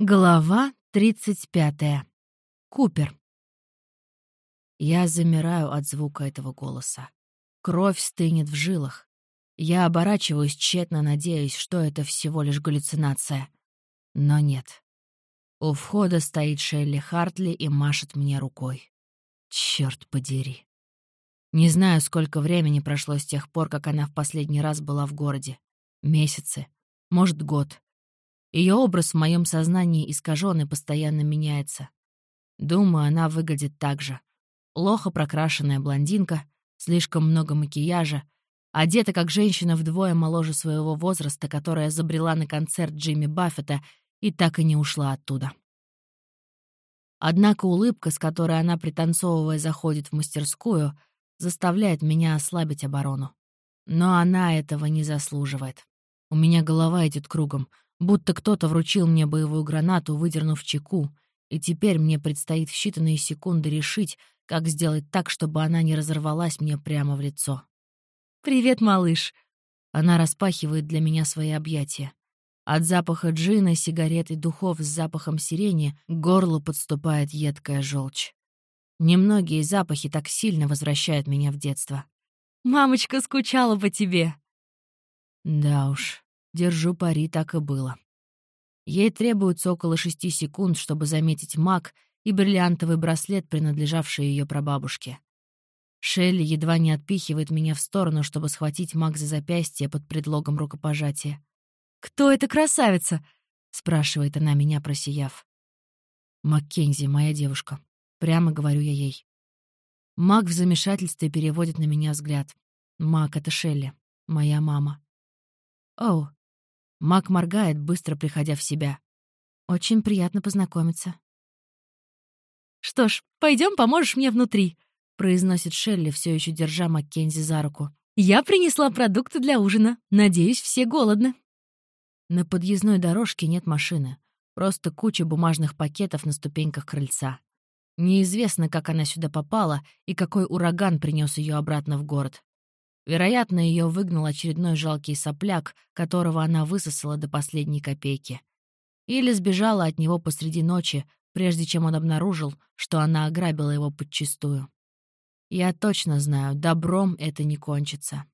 Глава 35. Купер. Я замираю от звука этого голоса. Кровь стынет в жилах. Я оборачиваюсь, тщетно надеясь, что это всего лишь галлюцинация. Но нет. У входа стоит Шелли Хартли и машет мне рукой. Черт подери. Не знаю, сколько времени прошло с тех пор, как она в последний раз была в городе. Месяцы. Может, год. Ее образ в моем сознании искажен и постоянно меняется. Думаю, она выглядит так же. Плохо прокрашенная блондинка, слишком много макияжа, одета как женщина вдвое моложе своего возраста, которая забрела на концерт Джимми Баффета и так и не ушла оттуда. Однако улыбка, с которой она, пританцовывая, заходит в мастерскую, заставляет меня ослабить оборону. Но она этого не заслуживает. У меня голова идет кругом — Будто кто-то вручил мне боевую гранату, выдернув чеку, и теперь мне предстоит в считанные секунды решить, как сделать так, чтобы она не разорвалась мне прямо в лицо. «Привет, малыш!» Она распахивает для меня свои объятия. От запаха джина, сигарет и духов с запахом сирени к горлу подступает едкая желчь. Немногие запахи так сильно возвращают меня в детство. «Мамочка скучала по тебе!» Да уж, Держу пари, так и было. Ей требуется около шести секунд, чтобы заметить маг и бриллиантовый браслет, принадлежавший ее прабабушке. Шелли едва не отпихивает меня в сторону, чтобы схватить маг за запястье под предлогом рукопожатия. «Кто эта красавица?» — спрашивает она меня, просияв. «Маккензи, моя девушка». Прямо говорю я ей. Маг в замешательстве переводит на меня взгляд. Маг — это Шелли, моя мама. «Оу, Мак моргает, быстро приходя в себя. «Очень приятно познакомиться». «Что ж, пойдем, поможешь мне внутри», — произносит Шелли, все еще держа Маккензи за руку. «Я принесла продукты для ужина. Надеюсь, все голодны». На подъездной дорожке нет машины. Просто куча бумажных пакетов на ступеньках крыльца. Неизвестно, как она сюда попала и какой ураган принес ее обратно в город. Вероятно, ее выгнал очередной жалкий сопляк, которого она высосала до последней копейки. Или сбежала от него посреди ночи, прежде чем он обнаружил, что она ограбила его подчистую. Я точно знаю, добром это не кончится.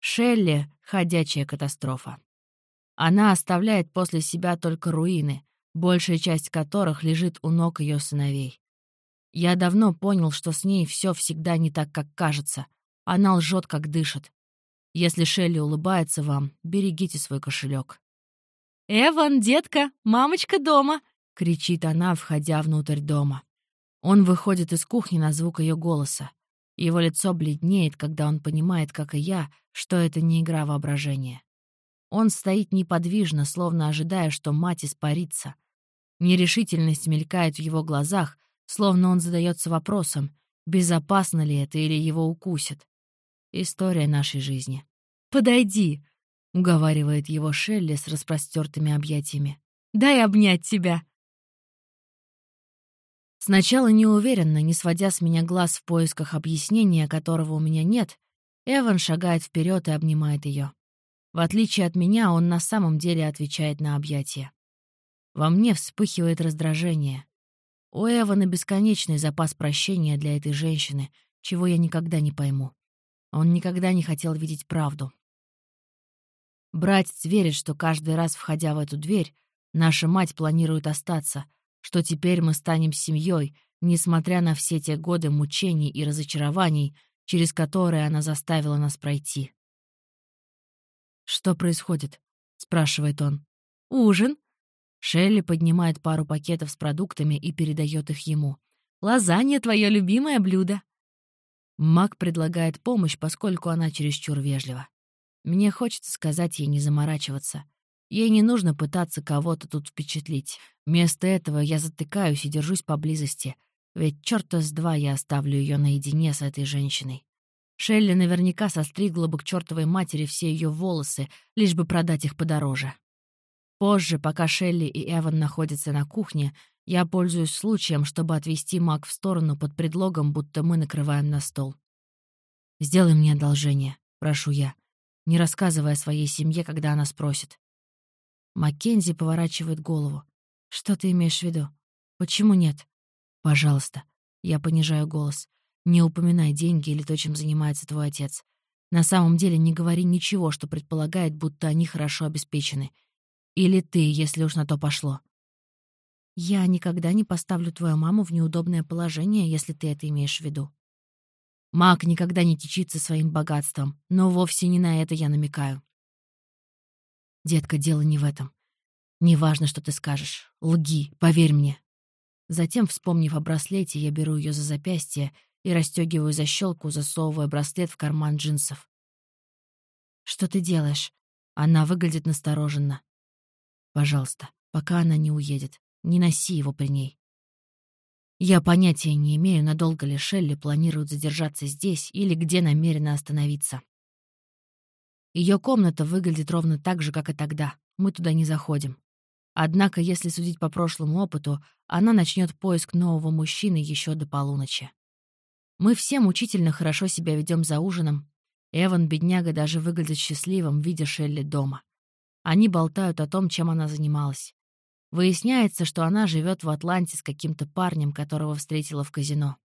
Шелли — ходячая катастрофа. Она оставляет после себя только руины, большая часть которых лежит у ног ее сыновей. Я давно понял, что с ней все всегда не так, как кажется, она лжет, как дышит. Если Шелли улыбается вам, берегите свой кошелек. «Эван, детка, мамочка дома!» — кричит она, входя внутрь дома. Он выходит из кухни на звук ее голоса. Его лицо бледнеет, когда он понимает, как и я, что это не игра воображения. Он стоит неподвижно, словно ожидая, что мать испарится. Нерешительность мелькает в его глазах, словно он задается вопросом, безопасно ли это или его укусят. История нашей жизни. «Подойди», — уговаривает его Шелли с распростертыми объятиями. «Дай обнять тебя». Сначала неуверенно, не сводя с меня глаз в поисках объяснения, которого у меня нет, Эван шагает вперед и обнимает ее. В отличие от меня, он на самом деле отвечает на объятия. Во мне вспыхивает раздражение. У Эвана бесконечный запас прощения для этой женщины, чего я никогда не пойму. Он никогда не хотел видеть правду. Братец верит, что каждый раз, входя в эту дверь, наша мать планирует остаться, что теперь мы станем семьей, несмотря на все те годы мучений и разочарований, через которые она заставила нас пройти. «Что происходит?» — спрашивает он. «Ужин». Шелли поднимает пару пакетов с продуктами и передает их ему. «Лазанья — твое любимое блюдо». Мак предлагает помощь, поскольку она чересчур вежлива. Мне хочется сказать ей не заморачиваться. Ей не нужно пытаться кого-то тут впечатлить. Вместо этого я затыкаюсь и держусь поблизости, ведь чёрта с два я оставлю ее наедине с этой женщиной. Шелли наверняка состригла бы к чертовой матери все ее волосы, лишь бы продать их подороже. Позже, пока Шелли и Эван находятся на кухне, я пользуюсь случаем, чтобы отвести маг в сторону под предлогом, будто мы накрываем на стол. «Сделай мне одолжение», — прошу я, не рассказывая своей семье, когда она спросит. Маккензи поворачивает голову. Что ты имеешь в виду? Почему нет? Пожалуйста. Я понижаю голос. Не упоминай деньги или то, чем занимается твой отец. На самом деле не говори ничего, что предполагает, будто они хорошо обеспечены. Или ты, если уж на то пошло. Я никогда не поставлю твою маму в неудобное положение, если ты это имеешь в виду. Маг никогда не течится своим богатством, но вовсе не на это я намекаю. Детка, дело не в этом. Неважно, что ты скажешь. Лги, поверь мне. Затем, вспомнив о браслете, я беру ее за запястье и расстегиваю защелку, засовывая браслет в карман джинсов. «Что ты делаешь?» Она выглядит настороженно. «Пожалуйста, пока она не уедет. Не носи его при ней. Я понятия не имею, надолго ли Шелли планирует задержаться здесь или где намерена остановиться. Ее комната выглядит ровно так же, как и тогда. Мы туда не заходим. Однако, если судить по прошлому опыту, она начнет поиск нового мужчины еще до полуночи. Мы все мучительно хорошо себя ведем за ужином. Эван, бедняга, даже выглядит счастливым, видя Шелли дома. Они болтают о том, чем она занималась. Выясняется, что она живет в Атланте с каким-то парнем, которого встретила в казино.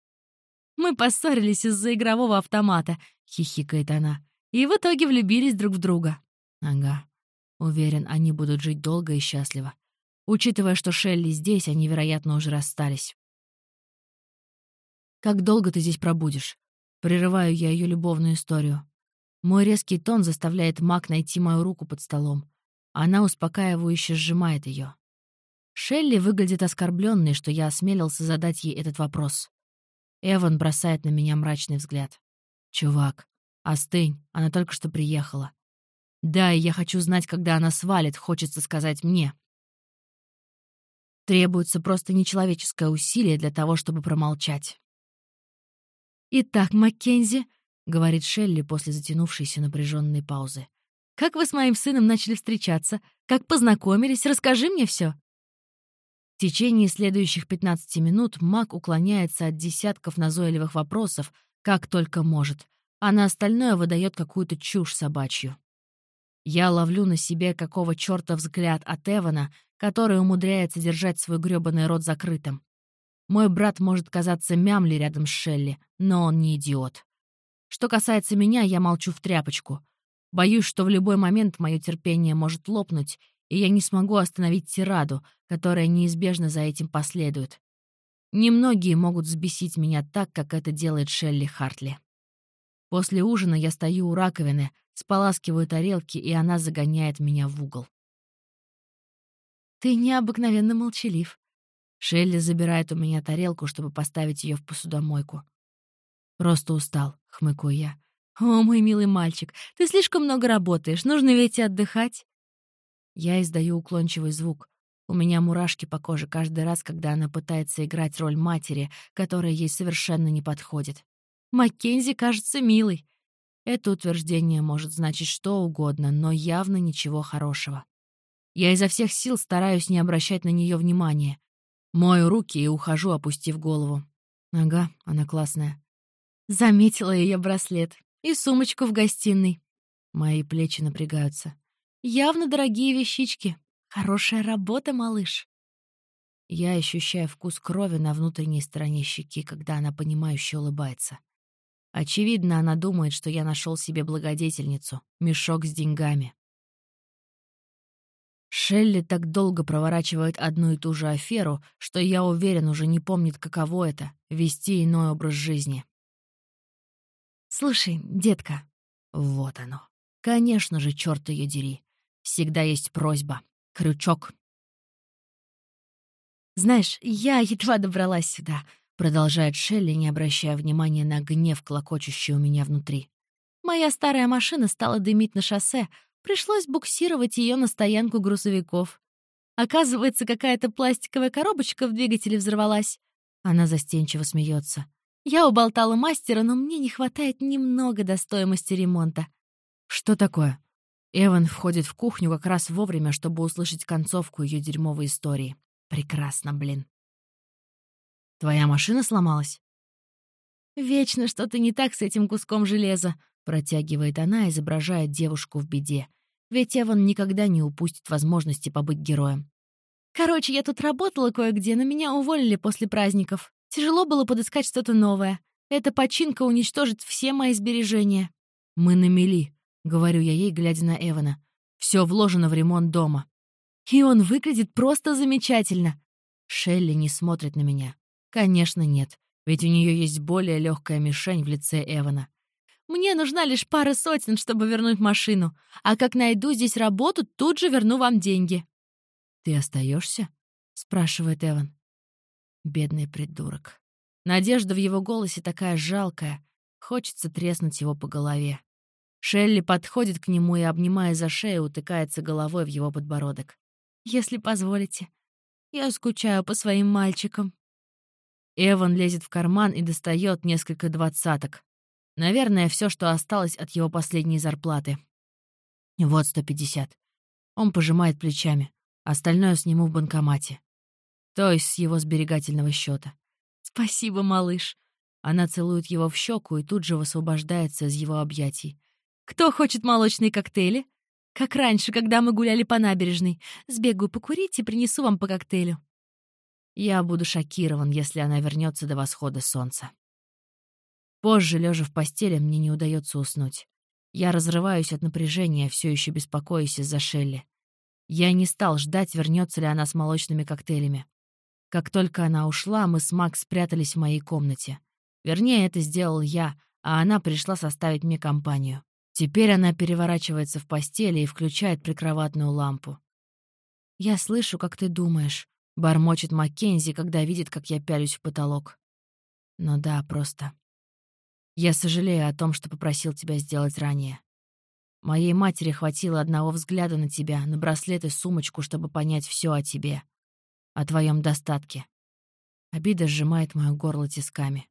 «Мы поссорились из-за игрового автомата», — хихикает она. «И в итоге влюбились друг в друга». «Ага. Уверен, они будут жить долго и счастливо. Учитывая, что Шелли здесь, они, вероятно, уже расстались». «Как долго ты здесь пробудешь?» Прерываю я ее любовную историю. Мой резкий тон заставляет Мак найти мою руку под столом. Она успокаивающе сжимает ее. Шелли выглядит оскорбленной, что я осмелился задать ей этот вопрос. Эван бросает на меня мрачный взгляд. «Чувак, остынь, она только что приехала. Да, и я хочу знать, когда она свалит, хочется сказать мне. Требуется просто нечеловеческое усилие для того, чтобы промолчать. «Итак, Маккензи», — говорит Шелли после затянувшейся напряженной паузы, «как вы с моим сыном начали встречаться? Как познакомились? Расскажи мне все. В течение следующих 15 минут маг уклоняется от десятков назойливых вопросов, как только может, а на остальное выдает какую-то чушь собачью. Я ловлю на себе какого чёрта взгляд от Эвана, который умудряется держать свой грёбаный рот закрытым. Мой брат может казаться мямли рядом с Шелли, но он не идиот. Что касается меня, я молчу в тряпочку. Боюсь, что в любой момент мое терпение может лопнуть, и я не смогу остановить тираду, которая неизбежно за этим последует. Немногие могут взбесить меня так, как это делает Шелли Хартли. После ужина я стою у раковины, споласкиваю тарелки, и она загоняет меня в угол. «Ты необыкновенно молчалив». Шелли забирает у меня тарелку, чтобы поставить ее в посудомойку. «Просто устал», — хмыкаю я. «О, мой милый мальчик, ты слишком много работаешь, нужно ведь и отдыхать». Я издаю уклончивый звук. У меня мурашки по коже каждый раз, когда она пытается играть роль матери, которая ей совершенно не подходит. Маккензи кажется милой. Это утверждение может значить что угодно, но явно ничего хорошего. Я изо всех сил стараюсь не обращать на нее внимания. Мою руки и ухожу, опустив голову. Ага, она классная. Заметила ее браслет. И сумочку в гостиной. Мои плечи напрягаются. Явно дорогие вещички. Хорошая работа, малыш. Я ощущаю вкус крови на внутренней стороне щеки, когда она понимающе улыбается. Очевидно, она думает, что я нашел себе благодетельницу, мешок с деньгами. Шелли так долго проворачивает одну и ту же аферу, что я уверен, уже не помнит, каково это — вести иной образ жизни. «Слушай, детка...» Вот оно. Конечно же, черт ее дери. Всегда есть просьба. Крючок. «Знаешь, я едва добралась сюда», — продолжает Шелли, не обращая внимания на гнев, клокочущий у меня внутри. «Моя старая машина стала дымить на шоссе. Пришлось буксировать ее на стоянку грузовиков. Оказывается, какая-то пластиковая коробочка в двигателе взорвалась». Она застенчиво смеется. «Я уболтала мастера, но мне не хватает немного до стоимости ремонта». «Что такое?» Эван входит в кухню как раз вовремя, чтобы услышать концовку ее дерьмовой истории. Прекрасно, блин. «Твоя машина сломалась?» «Вечно что-то не так с этим куском железа», — протягивает она, изображая девушку в беде. Ведь Эван никогда не упустит возможности побыть героем. Короче, я тут работала кое-где, но меня уволили после праздников. Тяжело было подыскать что-то новое. Эта починка уничтожит все мои сбережения. Мы на мели, говорю я ей, глядя на Эвана. Все вложено в ремонт дома. И он выглядит просто замечательно. Шелли не смотрит на меня. Конечно, нет, ведь у нее есть более легкая мишень в лице Эвана. Мне нужна лишь пара сотен, чтобы вернуть машину. А как найду здесь работу, тут же верну вам деньги. «Ты остаешься? спрашивает Эван. Бедный придурок. Надежда в его голосе такая жалкая. Хочется треснуть его по голове. Шелли подходит к нему и, обнимая за шею, утыкается головой в его подбородок. «Если позволите, я скучаю по своим мальчикам». Эван лезет в карман и достает несколько двадцаток. Наверное, все, что осталось от его последней зарплаты. Вот сто пятьдесят. Он пожимает плечами. Остальное сниму в банкомате. То есть с его сберегательного счета. «Спасибо, малыш». Она целует его в щеку и тут же высвобождается из его объятий. «Кто хочет молочные коктейли? Как раньше, когда мы гуляли по набережной. Сбегаю покурить и принесу вам по коктейлю». Я буду шокирован, если она вернется до восхода солнца. Позже, лежа в постели, мне не удается уснуть. Я разрываюсь от напряжения, все еще беспокоюсь из-за Шелли. Я не стал ждать, вернется ли она с молочными коктейлями. Как только она ушла, мы с Макс спрятались в моей комнате. Вернее, это сделал я, а она пришла составить мне компанию. Теперь она переворачивается в постели и включает прикроватную лампу. «Я слышу, как ты думаешь», — бормочет Маккензи, когда видит, как я пялюсь в потолок. «Ну да, просто. Я сожалею о том, что попросил тебя сделать ранее. Моей матери хватило одного взгляда на тебя, на браслет и сумочку, чтобы понять все о тебе о твоем достатке. Обида сжимает мое горло тисками.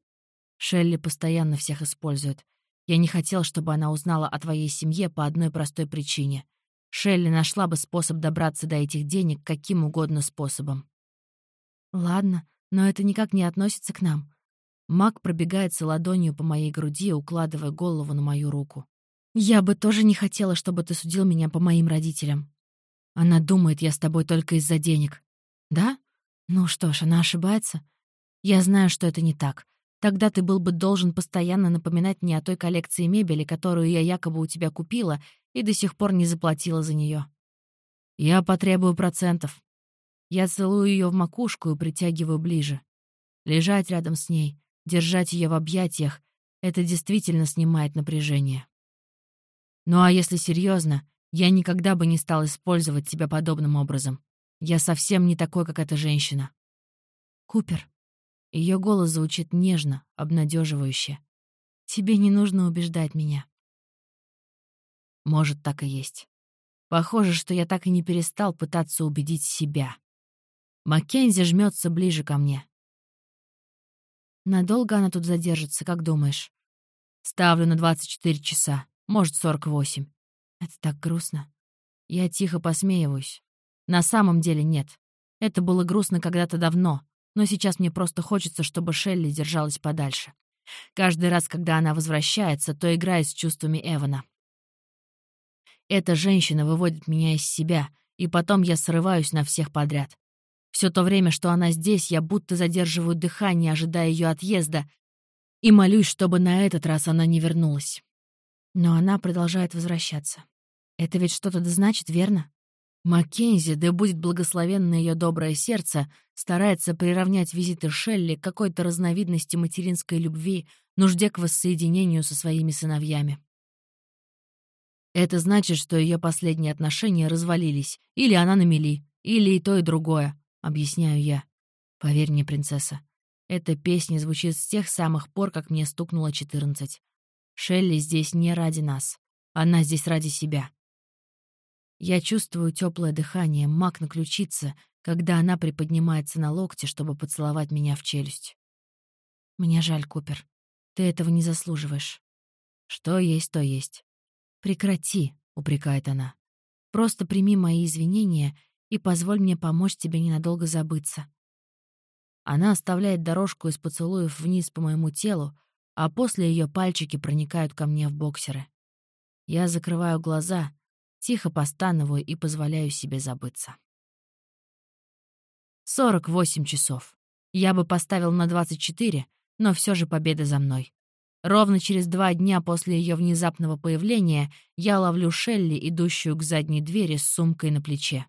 Шелли постоянно всех использует. Я не хотел, чтобы она узнала о твоей семье по одной простой причине. Шелли нашла бы способ добраться до этих денег каким угодно способом. Ладно, но это никак не относится к нам. Мак пробегается ладонью по моей груди, укладывая голову на мою руку. Я бы тоже не хотела, чтобы ты судил меня по моим родителям. Она думает, я с тобой только из-за денег. Да? Ну что ж, она ошибается. Я знаю, что это не так. Тогда ты был бы должен постоянно напоминать мне о той коллекции мебели, которую я якобы у тебя купила и до сих пор не заплатила за нее. Я потребую процентов. Я целую ее в макушку и притягиваю ближе. Лежать рядом с ней, держать ее в объятиях — это действительно снимает напряжение. Ну а если серьезно, я никогда бы не стал использовать тебя подобным образом. Я совсем не такой, как эта женщина. Купер. Ее голос звучит нежно, обнадеживающе. Тебе не нужно убеждать меня. Может, так и есть. Похоже, что я так и не перестал пытаться убедить себя. Маккензи жмется ближе ко мне. Надолго она тут задержится, как думаешь? Ставлю на 24 часа, может, 48. Это так грустно. Я тихо посмеиваюсь. На самом деле нет. Это было грустно когда-то давно, но сейчас мне просто хочется, чтобы Шелли держалась подальше. Каждый раз, когда она возвращается, то играет с чувствами Эвана. Эта женщина выводит меня из себя, и потом я срываюсь на всех подряд. Все то время, что она здесь, я будто задерживаю дыхание, ожидая ее отъезда, и молюсь, чтобы на этот раз она не вернулась. Но она продолжает возвращаться. Это ведь что-то да значит, верно? Маккензи, да будет благословенно ее доброе сердце, старается приравнять визиты Шелли к какой-то разновидности материнской любви, нужде к воссоединению со своими сыновьями. Это значит, что ее последние отношения развалились, или она на мели, или и то, и другое, объясняю я. Поверь мне, принцесса, эта песня звучит с тех самых пор, как мне стукнуло четырнадцать. Шелли здесь не ради нас. Она здесь ради себя. Я чувствую теплое дыхание, мак на ключице, когда она приподнимается на локте, чтобы поцеловать меня в челюсть. Мне жаль, Купер. Ты этого не заслуживаешь. Что есть, то есть. Прекрати, упрекает она. Просто прими мои извинения и позволь мне помочь тебе ненадолго забыться. Она оставляет дорожку из поцелуев вниз по моему телу, а после ее пальчики проникают ко мне в боксеры. Я закрываю глаза — Тихо постановую и позволяю себе забыться. 48 часов. Я бы поставил на 24, но все же победа за мной. Ровно через два дня после ее внезапного появления я ловлю Шелли, идущую к задней двери с сумкой на плече.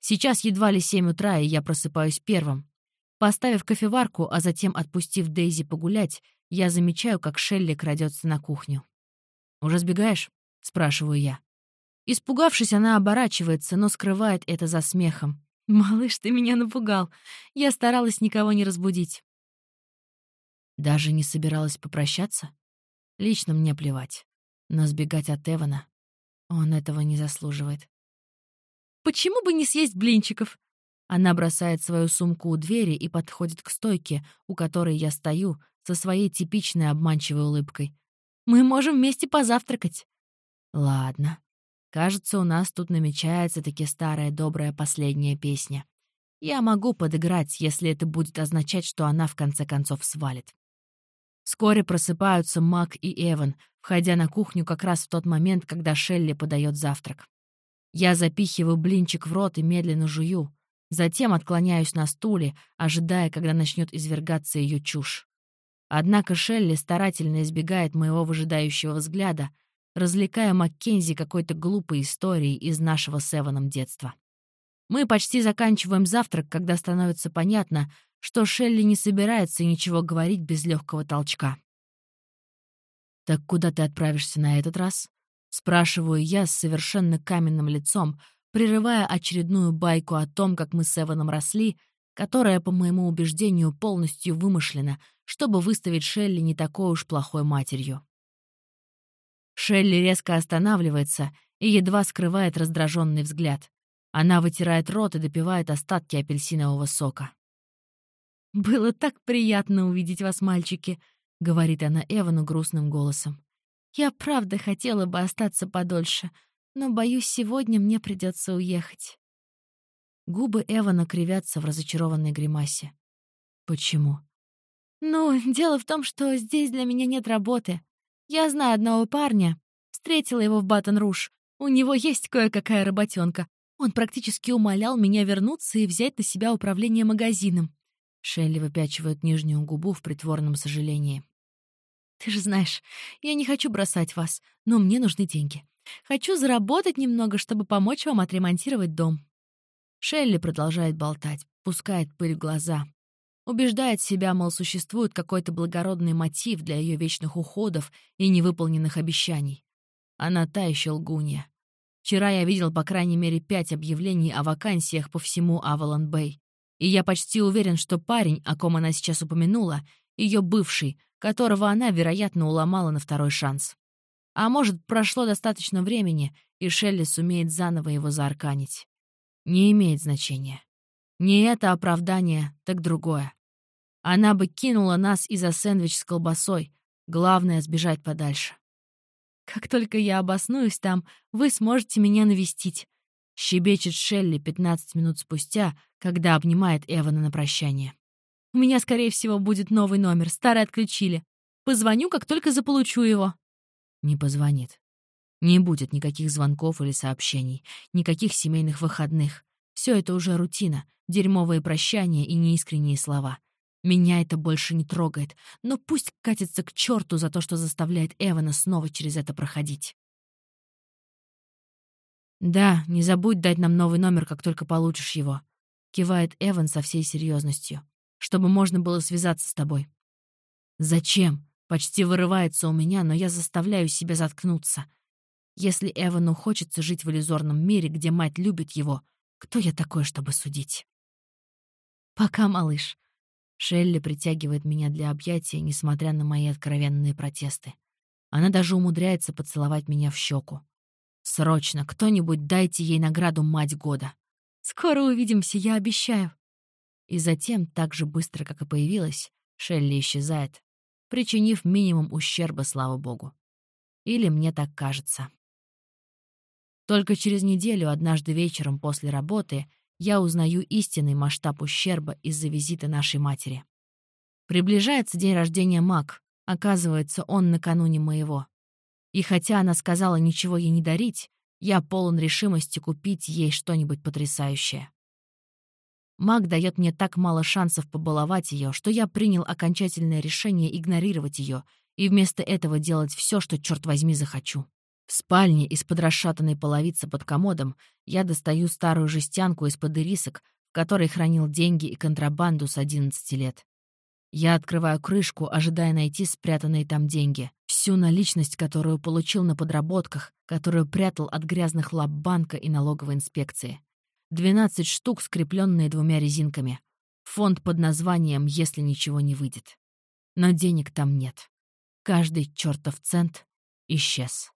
Сейчас едва ли семь утра, и я просыпаюсь первым. Поставив кофеварку, а затем отпустив Дейзи погулять, я замечаю, как Шелли крадется на кухню. «Уже сбегаешь?» — спрашиваю я. Испугавшись, она оборачивается, но скрывает это за смехом. «Малыш, ты меня напугал. Я старалась никого не разбудить». Даже не собиралась попрощаться? Лично мне плевать. Но сбегать от Эвана он этого не заслуживает. «Почему бы не съесть блинчиков?» Она бросает свою сумку у двери и подходит к стойке, у которой я стою, со своей типичной обманчивой улыбкой. «Мы можем вместе позавтракать». «Ладно. Кажется, у нас тут намечается таки старая добрая последняя песня. Я могу подыграть, если это будет означать, что она в конце концов свалит. Вскоре просыпаются Мак и Эван, входя на кухню как раз в тот момент, когда Шелли подает завтрак. Я запихиваю блинчик в рот и медленно жую. Затем отклоняюсь на стуле, ожидая, когда начнет извергаться ее чушь. Однако Шелли старательно избегает моего выжидающего взгляда, развлекая Маккензи какой-то глупой историей из нашего с Эваном детства. Мы почти заканчиваем завтрак, когда становится понятно, что Шелли не собирается ничего говорить без легкого толчка. «Так куда ты отправишься на этот раз?» — спрашиваю я с совершенно каменным лицом, прерывая очередную байку о том, как мы с Эваном росли, которая, по моему убеждению, полностью вымышлена, чтобы выставить Шелли не такой уж плохой матерью. Шелли резко останавливается и едва скрывает раздраженный взгляд. Она вытирает рот и допивает остатки апельсинового сока. «Было так приятно увидеть вас, мальчики», — говорит она Эвану грустным голосом. «Я правда хотела бы остаться подольше, но, боюсь, сегодня мне придется уехать». Губы Эвана кривятся в разочарованной гримасе. «Почему?» «Ну, дело в том, что здесь для меня нет работы. Я знаю одного парня. Встретила его в Батон-Руш. У него есть кое-какая работенка. Он практически умолял меня вернуться и взять на себя управление магазином. Шелли выпячивает нижнюю губу в притворном сожалении. «Ты же знаешь, я не хочу бросать вас, но мне нужны деньги. Хочу заработать немного, чтобы помочь вам отремонтировать дом». Шелли продолжает болтать, пускает пыль в глаза. Убеждает себя, мол, существует какой-то благородный мотив для ее вечных уходов и невыполненных обещаний. Она та еще лгунья. Вчера я видел по крайней мере пять объявлений о вакансиях по всему Авалон-Бэй. И я почти уверен, что парень, о ком она сейчас упомянула, ее бывший, которого она, вероятно, уломала на второй шанс. А может, прошло достаточно времени, и Шелли сумеет заново его заарканить. Не имеет значения. Не это оправдание, так другое. Она бы кинула нас и за сэндвич с колбасой. Главное — сбежать подальше. «Как только я обоснуюсь там, вы сможете меня навестить», — щебечет Шелли 15 минут спустя, когда обнимает Эвана на прощание. «У меня, скорее всего, будет новый номер, старый отключили. Позвоню, как только заполучу его». Не позвонит. Не будет никаких звонков или сообщений, никаких семейных выходных. Все это уже рутина, дерьмовые прощания и неискренние слова. Меня это больше не трогает, но пусть катится к черту за то, что заставляет Эвана снова через это проходить. «Да, не забудь дать нам новый номер, как только получишь его», — кивает Эван со всей серьезностью, «чтобы можно было связаться с тобой». «Зачем?» — почти вырывается у меня, но я заставляю себя заткнуться. Если Эвану хочется жить в иллюзорном мире, где мать любит его, кто я такой, чтобы судить? «Пока, малыш», Шелли притягивает меня для объятия, несмотря на мои откровенные протесты. Она даже умудряется поцеловать меня в щеку. «Срочно, кто-нибудь дайте ей награду «Мать года». Скоро увидимся, я обещаю». И затем, так же быстро, как и появилась, Шелли исчезает, причинив минимум ущерба, слава богу. Или мне так кажется. Только через неделю, однажды вечером после работы, я узнаю истинный масштаб ущерба из-за визита нашей матери. Приближается день рождения Мак. Оказывается, он накануне моего. И хотя она сказала ничего ей не дарить, я полон решимости купить ей что-нибудь потрясающее. Маг дает мне так мало шансов побаловать ее, что я принял окончательное решение игнорировать ее и вместо этого делать все, что, черт возьми, захочу. В спальне из-под расшатанной половицы под комодом я достаю старую жестянку из-под ирисок, в которой хранил деньги и контрабанду с 11 лет. Я открываю крышку, ожидая найти спрятанные там деньги. Всю наличность, которую получил на подработках, которую прятал от грязных лап банка и налоговой инспекции. 12 штук, скрепленные двумя резинками. Фонд под названием «Если ничего не выйдет». Но денег там нет. Каждый чертов цент исчез.